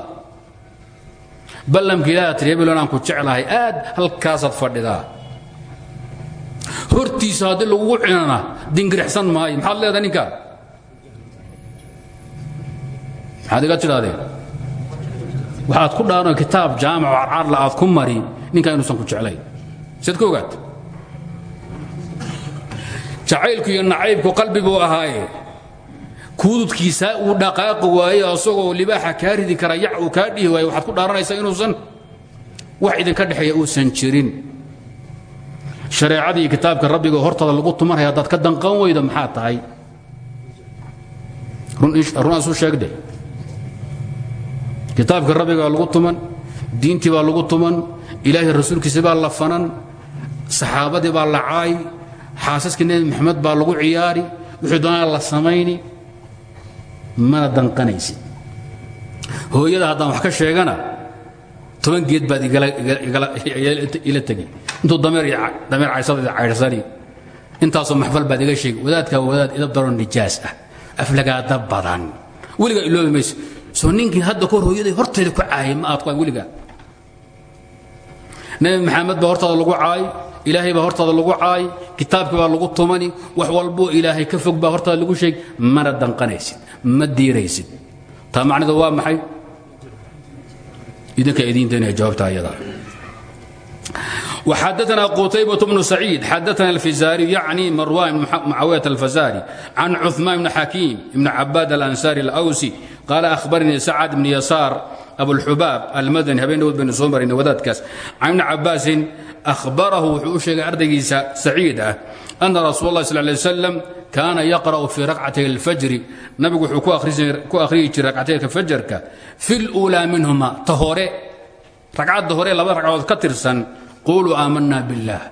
ballamka ilaah tiri hebel aan ku jeclahay aad halkaasaad fadhidaa. Hortiisa haddii lagugu cinana dingirixsan maayo. Maxaad leedahay ninkaa maxaad iga waxaad ku dhaano kitaab jaamic oo carcarla aad ku mari ninkaa inuusan ku jeclayn. Siad jacaylku iyo nacaybku qalbi buu ahaaye kuududkiisa uu dhaqaaqi waaye asagoo libaaxa kaa ridi kara yac uu kaa dhihi waaye waxaad ku dhaaranaysaa inuusan wax idinka dhexeeya uusan jirin. Shareecadii kitaabka rabbiga hortaada lagu tumanaya haddaad ka danqan weydo maxaa tahay? Run isu sheegde kitaabka rabbiga lagu tuman diintii baa lagu tuman ilaahay rasuulkiisa baa la fanan saxaabadii baa la caay xaasaskii nebi maxamed baa lagu ciyaari wixii doonaa la samayni mana danqanaysid hooyada haddaan wax ka sheegana toban geed baad ila tegi. Intuu dameer caysada cayrsani intaasoo maxfal baad iga sheegi. Wadaadkaa wadaad idab daroo nijaas ah aflagaada badan. Weligaa iloobi mayso. Soo ninkii hadda kahor hooyaday horteeda ku caayay ma aad ku weligaa. Nebi maxamed baa hortaada lagu caay ilaahay baa hortaada lagu caay kitaabkii baa lagu tumani wax walboo ilaahay ka fog baa hortaada lagu sheeg mana danqanaysid ma diiraysid taa macnida waa maxay idinka idiin daynaya jawaabta ayada وxadثna qتyبة بن سعيid xadثna الفزاrي yعnي مروان معaوية الفزاrي عن cثمان بن حكيم بن عباd الأنساري الأwسي قال أخبرني سعد بن يسار أبوالxuباab الmdني habeen dhowd baynu soo marayna wadaadkaas can ibni cabaasin أhbarahu wuxuu u sheegay ardaygiisa saciid ah أna rasuul الlah sl ه sلم kaana yaqرأu fii rakcatay الfajri nabigu wuxuu ku akhriyi jiray rakcatayka fajarka fi اlأulىa minhuma ta hore ragcadda hore laba ragcadood ka tirsan quluu aamanaa biاllaah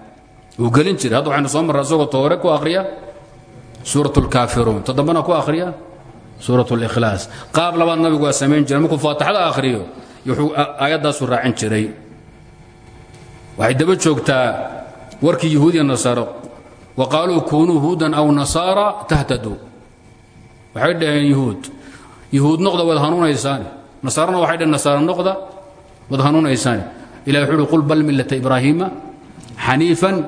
wuu gelin jiray hadda waxaynu soo marra isagoo ta hore ku akhriya suuraة اlkaafiruun ta dambana ku akhriya suurat اlkhlaas qaab labaad nabigu waa samayn jiray. Markuu faatixada akhriyo wuxuu aayaddaasu raacin jiray. Waxay daba joogtaa warkii yahuudiya nasaaro. Wa qaaluu kunuu hudan aw nasaara tahtaduu waxay dhaheen yuhuud yuhuud noqda waad hanuunaysaane nasaarona waxay dhaheen nasaaro noqda waad hanuunaysaane ilah wuxuu qul bal millata ibraahiima xaniifan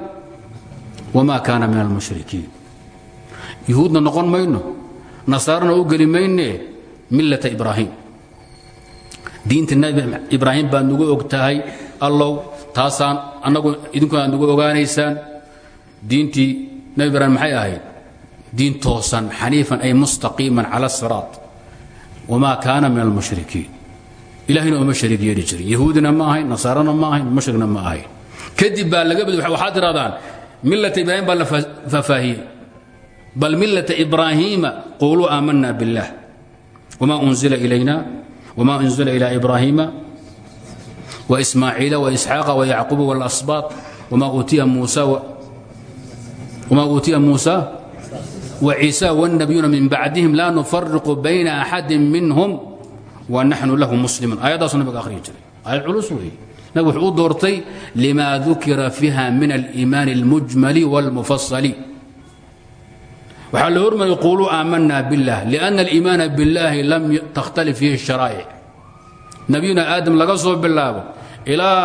wma kaana min almushrikiin yuhuudna noqon mayno nasaarana u geli mayne millata ibraahim diinta nebi ibraahim baad nugu og tahay allow taasaan annagu idinkuna aad nugu ogaanaysaan. Nebi ibraahim maxay ahayd? Diin toosan xaniifan ay mustaqiiman cala siraat. Wma kaana min almushrikiin ilahayna uma shariig yeeli jirin. Ma ahayn nasaarana ma ahayn mushrigna ma ahayn. Kadib baa laga bad waxaad tirahdaan millata ibraahim baa la faahfaahiyey bal millata ibraahiima quluu aamanna biاllah wma unzila ilayna wma unzila ila ibraahiima waismaaciila waisxaaqa wayacquuba walasbaat wma uutiya muusa wma uutiya muusa وciisa والنabiyuuna min bacdihim la nufariqu bayna axadi minhum wnaxnu lahu muslimuun aayaddaasuu nabiga akhriyi jiray aayad culus weeye nabig wuxuu u doortay lima dukira fiiha min aliimaani اlmujmali wاlmufasali waxaa la hormariyay quluu aamanna biاllah liأna اliimaana biاllahi lam takhtalif fiihi الsharaa'ic nabiyuna aadam laga soo bilaabo ilaa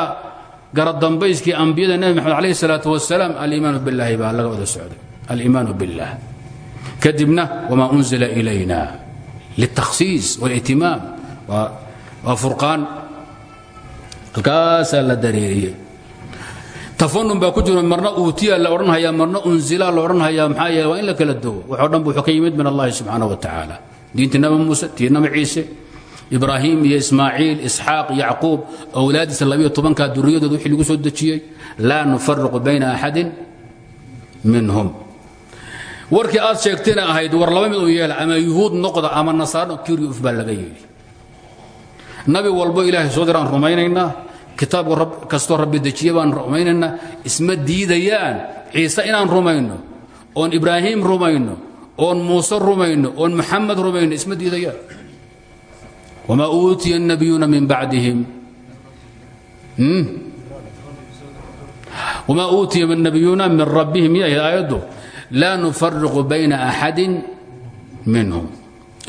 garadambayskii ambiyada nebi maxamed alayh الsalaaة wasalaam aliimaanu biاllahi baa laga wada socday aliimaanu biاllah kadibna wma unzila ilayna lلtakhsiis wاlاhtimaam waa furqaan halkaasaa la dareeriyey tafanun baa ku jiro marna uutiya la odhanhayaa marna unzila la odhanhayaa maxaa yeele waa in la kala duwo waxo dhan bu wuxuu min allahi subxaanaه wa tacaala diintii nabi muuse tii nabi ciise ibraahim iyo ismaaciil isxaaq yacquub awlaadiisa labiyo tobankaa duriyadooda wixii lagu soo dejiyey laa nufariqu bayna axadin minhum. Warkii aad sheegtayna ahayd war laba mid u yeela ama yuhuud noqda ama nasaaro kiryuf baa laga yeedhi nabi walbo ilaahay soo diraan rumaynaynaa kitaab kastoo rabbi dejiye baan rumaynaynaa isma diidayaan ciise inaan rumayno oon ibraahim rumayno oon muuse rumayno oon muxamed rumayno isma diidayaan wamaa uutiya الnabiyuuna min bacdihim wamaa uutiya الnabiyuuna min rabbihim yahay aayaddu laa nufariqu bayna axadi minhum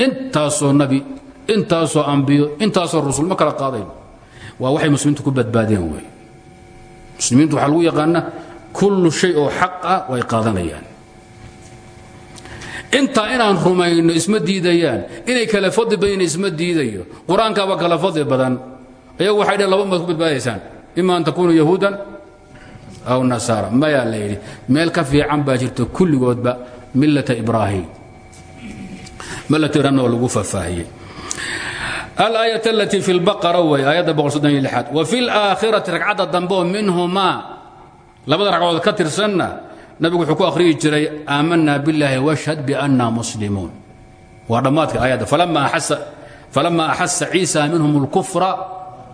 intaasoo nabi intaasoo ambiyo intaasoo rusul ma kala qaadayn waa waxay muslimiintu ku badbaadeen wey. Muslimiintu waxaa lagu yaqaana kullu shay oo xaq ah way qaadanayaan. Intaa inaan rumayno isma diidayaan. Inay kala fadli badan isma diidayo. Qur'aankaaba kala fadli badan. Ayagu waxay dheen laba maad ku badbaadaysaan ima an takunuu yahuudan aw nasaara. Mayaa la yidhi meel ka fiican baa jirta kulligoodba millata ibraahim. Millata ibraahimna lagu faahfaahiyey الآية التي في البقرة way aيadda aad وفي الآakhرaةi ragcadda dambe oo minhumaa labada ragcadood ka tirsanna nabigu wuxuu ku akhriyi jiray آamana bالlahi واشhهad بأnna مسلimuun waa dhammaadka aيadda falama أxasa ciisa minhum الكفra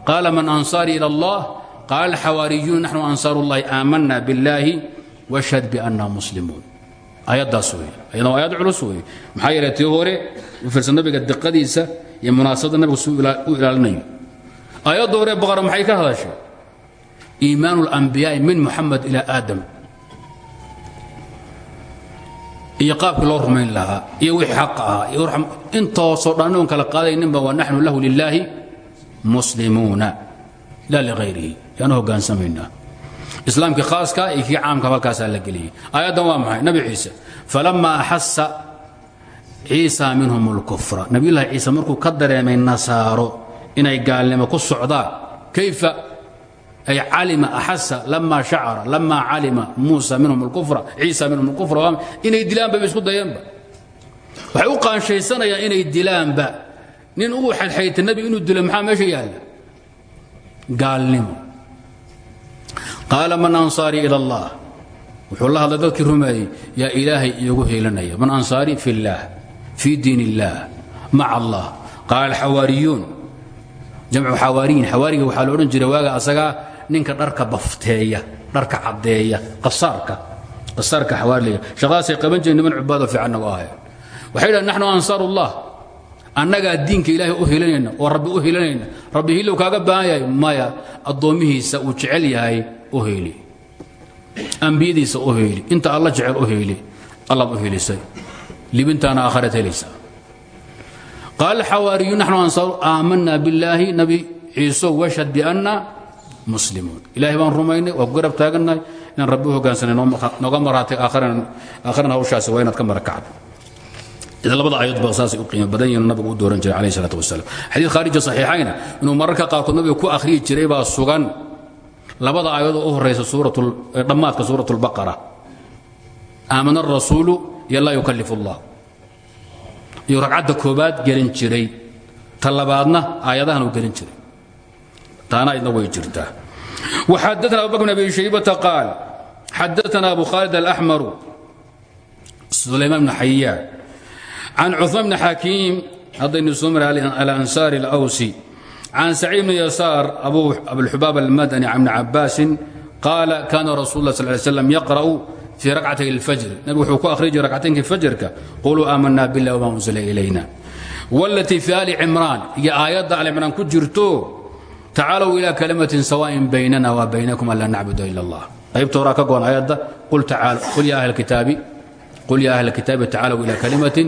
qaala man ansaarii ila allah qaala alxawaariyuun naxnu ansaaru اllahi aamanna biاllaahi washhad bianna muslimuun ayaddaas wey ayadna waa ayad culus wey maxaa yeelay tii hore u fiirsan nabiga diqadiisa iyo munaasabadda nabiga suu u ilaalinayo ayadda hore baqara maxay ka hadashay? Iimaanu اlanbiyaa'i min muxamed ilaa aadam. Iyo loo rumayn lahaa iyo wixii xaqa ahaa iyo intoosoo dhan oon kala qaadayninba waa naxnu lahu lilaahi muslimuuna laa ligayrihi yaanu hogaansamaynaa islaamkii khaaska iyo caamka halkaasaa la geliyey. Aayaddan waa maxay? Nabi ciise falamaa axasa ciisa minhum اlkufra nabiyullahi ciise markuu ka dareemay nasaaro inay gaalnimo ku socdaan kayfa ay calima axasa lama shacara lama calima muusa minhum اlkufra ciisa minhum اlkufra inay dilaanba ba isku dayeenba waxay u qaanshaysanayaan inay dilaanba nin uu xadxayta nebi inuu dilo maxaa meesha yaalla gaalnimo qaala man ansaarii ila allah wuxuu la hadlay dadkii rumeeyey yaa ilaahay iigu hiilanaya man ansaarii fi اllaah fii diin اllaah maca allah qaala alxawaariyuun jamcu xawaariyin xawaariga waxaa la odhan jiray waaga asagaa ninka dharka bafteeya dharka caddeeya qasaarka. Qasaarka xawaariga shaqadaasay qaban jireen niman cubaado fiicanna u ahayn waxay dhahen naxnu ansaaru ullah annagaa diinka ilaahay u hilanayna oo rabbi u hilanayna. Rabbi hilow kaaga baahan yahay maya addoommihiisa uu jecel yahay u heli. Ambiyadiisa u heli. Inta alla jecel u heli. Allaad u helisay libintaana aakhareed helaysaa qaala xawaariyu naxnu ansaaru aamanna billaahi nabi ciiso washhad bianna muslimuun. Ilahay baan rumaynay waa ku garab taagannahay inaan rabbi u hogaansanay nooga maraatay aakharana hawshaasi waa inaad ka marakacdo idan labada aayad ba saasay u qiimo badan yihiin nabigu u dooran jiray calayhi salaatu wasalaam. Xadiid khaarija saxiixayna inuu mararka qaarkood nabiga ku akhriyi jiray baa sugan. Labada aayad oo u horaysa dhammaadka suurat اlbaqara aamana arasuulu iyo laa yukallifu allah iyo ragcadda koobaad gelin jiray ta labaadna aayadahan uu gelin jiray taana idna way jirtaa وxadثna abu bkr بn abi shaybةa qaal xadaثna abu khaalid الأxmaru sulaymaan bn xayaan can cuثmaan bn xakiim haddaynu soo mara alansaari اlأwsi can saciid bn yasaar abulxubaab almadani can bni cabaasin qaala kana rasul اlah sl ly slam yaqra'u fii racatay اfajri nabig wuxuu ku akhriy jiray racataynka fajrka quluu aamana biاllah wma unsila ilayna walatii fii ali cimraan iyo aayadda alicimraan ku jirto tacaalow ilaa kalimatin sawaain baynana wa baynakum an laa nacbuda ila allah qaybta horaa ka goon aayadda qul ya ahla kitaabi tacaalow ilaa kalimatin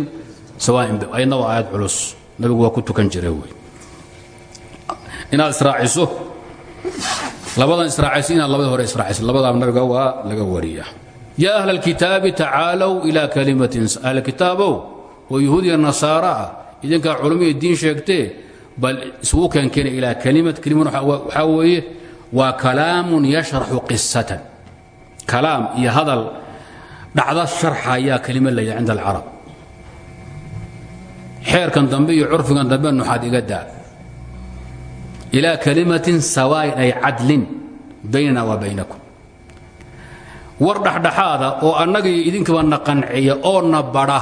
ayadna waa aayad culus nabigu waa ku tukan jira wey inaad israaciso labadan israaciso inaad labada hore israaciso labadaa nabiga waa laga wariya ya ahla اlkitaabi tacaalow ilى kalimatin ahla kitaabow oo yahuudiya nasaara ah idinkaa culummiya diin sheegtee bal isugu keenkeena ilaa kalimad kelimad waxaa weeye waa kalaamun yashraxu qisatan kalaam iyo hadal dhacda sharxayaa kelimad layidha cinda alcarab xeerkan dambe iyo curfigan dambe nuxaad iga daa ilaa kalimatin sawaain ay cadlin baynana wa baynakum war dhexdhexaada oo annaga iyo idinkiba na qanciya oo na badha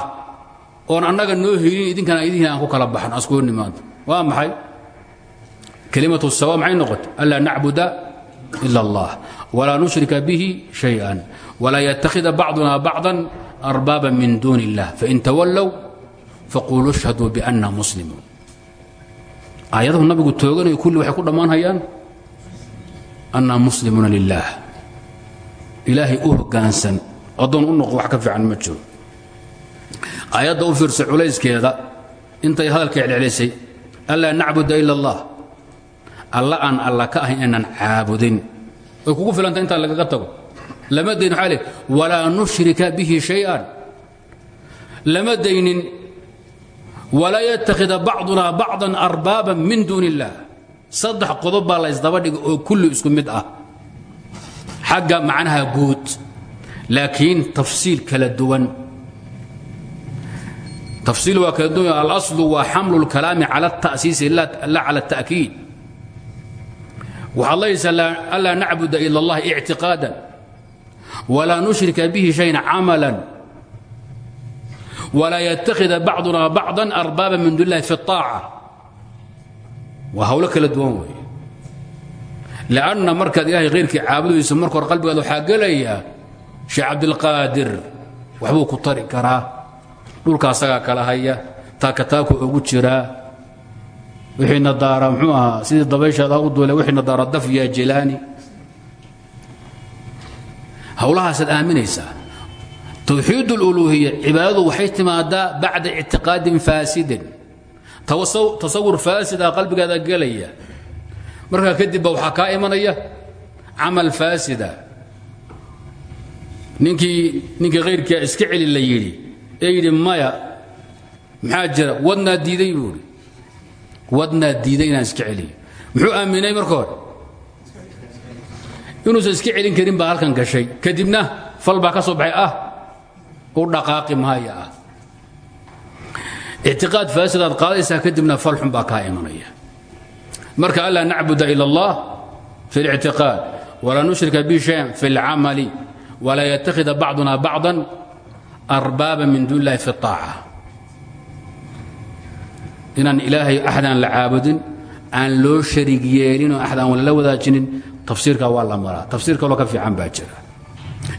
oon annaga noo helin idinkana idinkiin aan ku kala baxno askugu nimaado waa maxay? Kelimatu sawa maxay noqotay? Anlaa nacbuda ila allah walaa nushrika bihi shay-an walaa yattakhida bacduna bacdan arbaaba min duuni illah fain tawallow faquuluu shhaduu bianna muslimuun aayadahu nabigu tooganaya kulli waxay ku dhammaanhayaan annaa muslimuuna lilah ilaahay u hoggaansan addoon u noqo wax ka fiican ma jiro. Aayadda u fiirsa culayskeeda intay hadalka celcelisay anlaa nacbuda ila allah. Alla aan alla ka ahayn inaan caabudin. Way kugu filanta intaa lagaga tago. Lama dayn waxaa le nushrika bihi shay-an. Lama daynin walaa yattakhida bacduna bacdan arbaaban min duuni illaah saddex qodob baa la ysdaba dhiga oo kulli isku mid ah xagga macnaha guud laakiin tafsiil kala duwan tafsiil waa kala duwan alaslu waa xamlu اlkalaami cala الta'siisi la cala الta'kiid waxaad laysaa anlaa nacbuda ila اllahi ictiqaadan walaa nushrika bihi shayan camalan walaa yattakhida bacduna bacضa arbaaba min dun illahi fi الطaaca waa hawlo kala duwan weeye lanna markaad ilaahay khayrkii caabudayso marka hore qalbigaad waxaa gelaya sheekh cabdilqaadir waxbuu ku tari karaa dhulka asagaa kala haya taakataaku ugu jiraa wixiina daara mxuu ahaa sidii dabayshaada u duule wixiina daara daf ya jilaani hawlahaasaad aaminaysaa towxiid اluluuhiya cibaadadu waxay timaadaa bacda ictiqaadin faasidin tasawur faasida qalbigaada gelaya markaa kadib ba waxaa kaa imanaya camal faasida. Ninkii ninkii khayrkia iska celi la yidhi. Ee yidhi maya maxaa jira? Wadnaa diiday buu idhi wadnaa diiday inaan iska celiyo muxuu aaminay marka hore? Inuusan iska celin karin baa halkan gashay. Kadibna fal baa ka soo baxay. Ah u dhaqaaqi maaya ah. Ictiqaad faasidaad qaadaysaa kadibna fal xun baa kaa imanaya marka anlaa nacbuda ila allah fi اlictiqaad walaa nushrika bi shayan fi اlcamali walaa yattakhida bacduna bacضa arbaaba min duun illahi fi الطaaca inaan ilaahay axadaan la caabudin aan loo sharig yeelin oo axad aan lala wadaajinin tafsiirka waa la maraa tafsiir kaloo ka fiican baa jira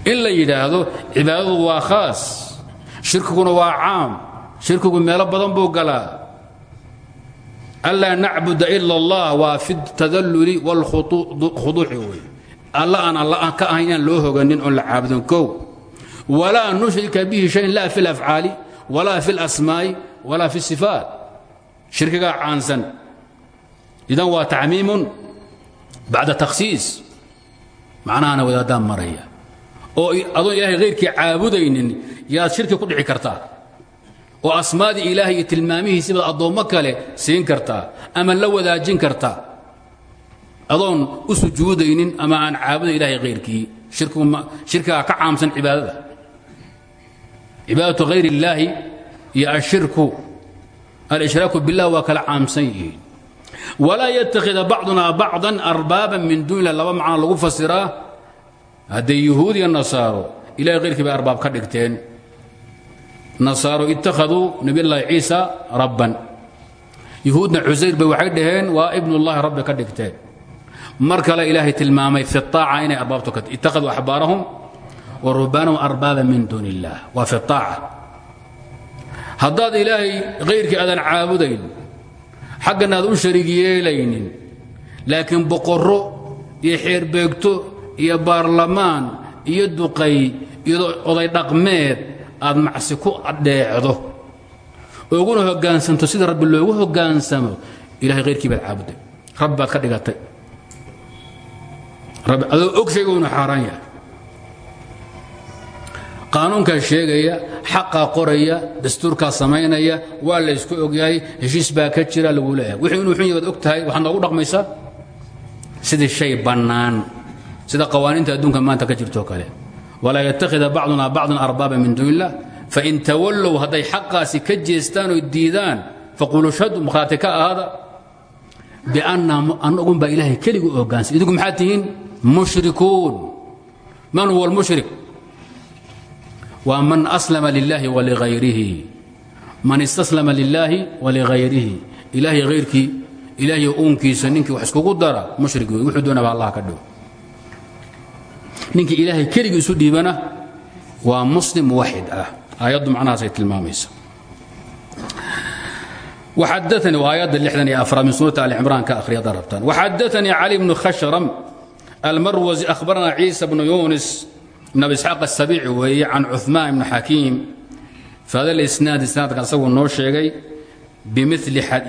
in la yidhaahdo cibaadadu waa khaas shirkiguna waa caam shirkigu meelo badan buu galaa anlaa nacbuda ila allah waa fi tadalluli wاlkhuduuci wey alla aan alla ka ahayn inaan loo hoganin oon la caabudin kow walaa nushrika bihi shayan laa fi اlafcaali walaa fi اlasmaa'i walaa fi الsifaat shirkigaa caansan idan waa tacmiimun bacda takhsiis macnahana wadaadaan maraya oo adoon ilaahay hayrkii caabudaynin yaad shirki ku dhici kartaa oo asmaadii ilaahay iyo tilmaamihiisibaad addoommo kale siin kartaa ama la wadaajin kartaa adoon u sujuudaynin ama aan caabuday ilahay hayrkii shirkigaa ka caamsan cibaadada. Cibaadatu hayr illaahi iyo ashirku alshraaku biاllah waa kala caamsan yihiin. Walaa yattakhida bacduna bacضa arbaaban min duun ilah laba macno lagu fasiraa. Hadday yuhuud nasaaro ilahay hayrkii bay arbaab ka dhigteen nasaaro ittakhaduu nebiyllaahi ciisa rabban. Yuhuudna cusayr bay waxay dhaheen waa ibnullaahi rabbi ka dhigteen. Mar kale ilaahay tilmaamay fi aaca inay arbaabtu ittakhaduu axbaarahum wa rubaanahum arbaaba min duuni illaah waa fi aaca haddaad ilaahay hayrkii aadan caabudayn xaggana aad u shariig yeelaynin laakiin boqorro iyo xeerbeegto iyo baarlamaan iyo duqay iyo oday dhaqmeed aad macsi ku adheecdo ooguna hoggaansanto sida rabbi loogu hoggaansamo ilahay hayrkii baad caabuday rabbi baad ka dhigatay. Adoo og shayga inu xaaraan yahay. Qaanuunkaa sheegaya xaqaa qoraya dastuurkaa samaynaya waa la ysku ogyahay heshiis baa ka jira lagu leeyahay. Wixii inuu xun yahay baad og tahay waxaad noogu dhaqmaysaa? Sidii shay bannaan sida qawaaniinta adduunka maanta ka jirtoo kale walaa yattakhida bacduna bacdan arbaaba min duun illah fain tawallow hadday xaqaasi ka jeestaan oo diidaan faquluu shhadu markhaati ka ahaada bianna anagun baa ilaahay keligu ogaansan idinku maxaad tihiin? Mushrikuun. Man huwa almushrik? Waa man aslama lilaahi waligayrihi man istaslama lilaahi waligayrihi ilaahay hayrkii ilaahay uunkiisa ninkii wax iskugu dara mushrig wey wuxuu doonaba allah ka dhigo ninkii ilaahay keligii isu dhiibana waa muslim muwaxid ah aayaddu macnahaasay tilmaamaysa وxadثnي aayadda لحdan iyo aفraad min suنaة ali cimraan ka akhriya haddaad rabtaan وxadaثnii cali بن khashrm almarwزي أkhbarana ciisa بن yunis بن abi isxaaq الsabici weeye can cuثmaan ibn xakiim fahada اlisnaad isnaadka asaguu noo sheegay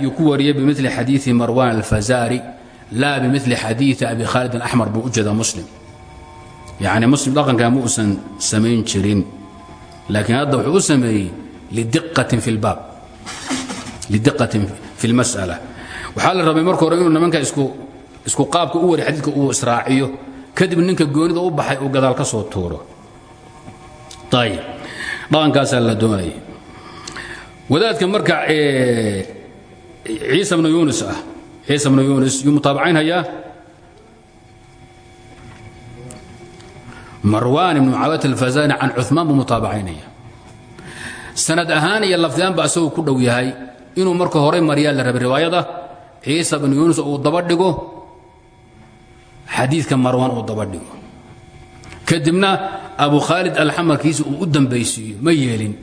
yuu ku wariyey bimili xadiiثi marwan alfazari laa bimili xadiiثi abi khaalid اأxmar buu u jeeda muslim yani muslim dhaqankaa ma uusan samayn jirin laakiin hadda wuxuu u sameeyey lidiqatin fi اlmas'ala waxaa la rabay marka hore inuu nimanka isku qaabka u wari xadiidka uu israaciyo kadib ninka goonida u baxay uu gadaal ka soo tuuro. Ayib dhaqankaasaa la doonaya wadaadka marka ciisa bnu yunis ah ciisa bnu yunis yuu mutaabacaynhayaa marwan ibnu mucaawiyat alfazani can cumaan buu mutaabacaynaya sanad ahaan iyo lafdiyaanba asagoo ku dhow yahay inuu marka hore maryaa la rabay riwaayada ciisa bnu yunis uu daba dhigo xadiidka marwan uu daba dhigo. Kadibna abu khaalid alxamarkiisa uu u dambaysiiyo ma yeelin.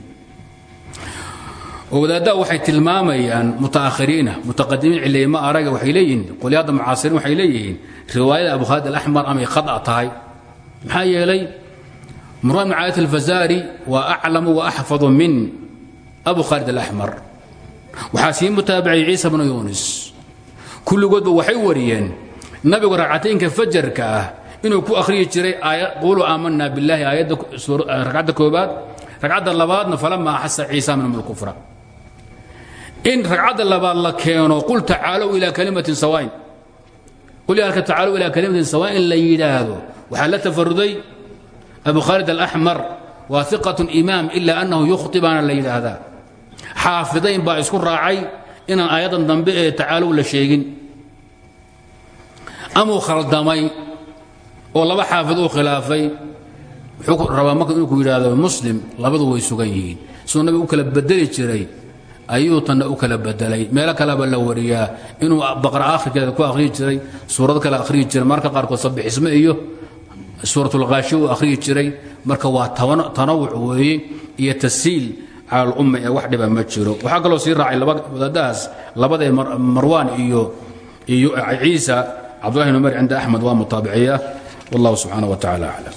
Oo wadaaddaa waxay tilmaamayaan mutaakhiriina mutaqadimiin cilayma araga waxay leeyihiin qolyaadda mucaasiriin waxay leeyihiin riwaayada abu khaalid alaxmar amay khada tahay maxaa yeelay marwan bn caayat alfazaari waa aclamu wa axfadu min abu khaalid alaxmar waxaa sii mutaabicay ciisa bnu yunis kulligoodba waxay wariyeen nabigu ragcataynka fajarka ah inuu ku akhriyi jiray quluu aamanaa biاllahi aayadda ragcadda koobaad ragcadda labaadna falama axasa ciisa minhum اlkufra in ragcadda labaad la keeno qul tacaalow ilaa kalimatin sawaain qul halka tacaalow ilaa kalimatin sawaain la yidhaahdo waxaa la tafaruday abu khaalid alaxmar waa iqatun imaam ila annahu yukhti baana la yidhaahdaa xaafidayn baa isku raacay inaan aayaddan dambe ee tacaalow la sheegin. Amuu khaldamay oo laba xaafid uu khilaafay wuxuu rabaa marka inuu ku yidhaahdo muslim labadu way sugan yihiin. Siduu nabigu u kala bedeli jiray ayuu tanna u kala bedelay meelo kaleba la wariyaa inuu baqra akhirkeeda ku akhriyi jiray suurad kale akhriyi jiray. Marka qaarkood sabixisme iyo suuratulqaashi uu akhriyi jiray marka waa tanawuc weeye iyo tasiil cala alumma ee wax dhiba ma jiro waxaa kaloo sii raacay wadaadahaas labada ee marwaan iyo iyo ciisa cabdullahi numar cinda axmed waa mutaabiciya والله سبحانه وتعالى أعلم